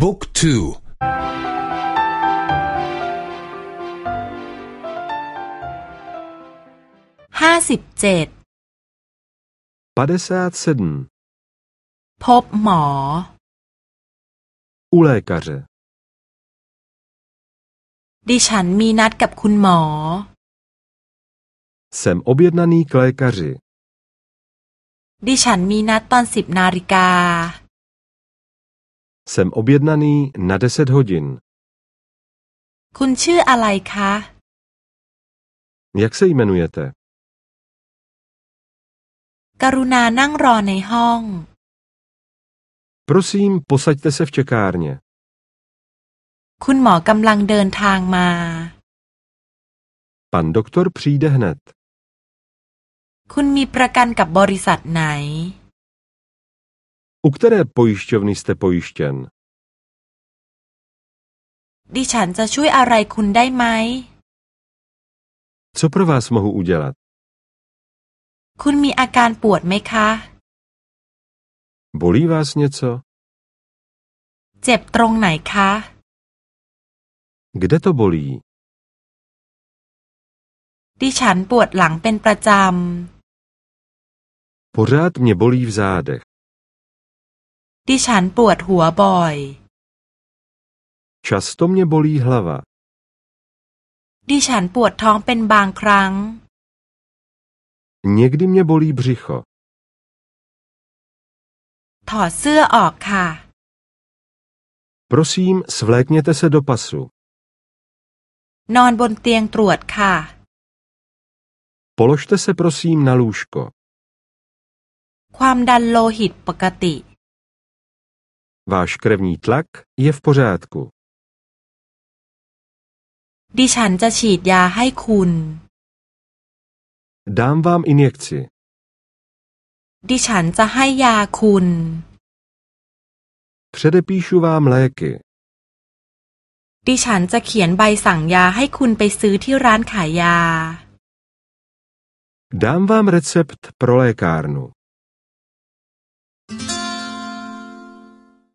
บุ๊กทูห้าสิบเจ็ดพบหมอ u lékaře ดิฉันมีนัดกับคุณหมอ Jsem objednaný k lékaři ดิฉันมีนัดตอนสิบนาฬิกา Jsem objednaný na 10 hodin คุณชื่ออะไรคะ Jak se jmenujete? กรุณานั่งรอในห้อง Prosím, posaďte se v čekárně. คุณหมอกำลังเดินทางมา Pan doktor přijde hned. คุณมีประกันกับบริษัทไหน U které pojišťovny jste pojištěn? ดิฉันจะช่วยอะไรคุณได้ไหม Co pro vás mohu udělat? คุณมีอาการปวดไหมคะ Bolí vás něco? เจ็บตรงไหนคะ Kde to bolí? ดิฉันปวดหลังเป็นประจำ Pořád mě bolí v zádech. ดิฉันปวดหัวบ่อย Často mě bolí hlava. ดิฉันปวดท้องเป็นบางครั้ง Někdy mě bolí břicho. ถอดเสื้อออกค่ะ Prosím, svlékněte se do pasu. นอนบนเตียงตรวจค่ะ Položte se prosím na lůžko. ความดันโลหิตปกติ Váš krevní tlak je v pořádku. ดิฉันจะฉีดยาให้คุณ Dám vám injekci. ดิฉันจะให้ยาคุณ Předepíšu vám léky. ดิฉันจะเขียนใบสั่งยาให้คุณไปซื้อที่ร้านขายยา Dám vám recept pro lékárnu.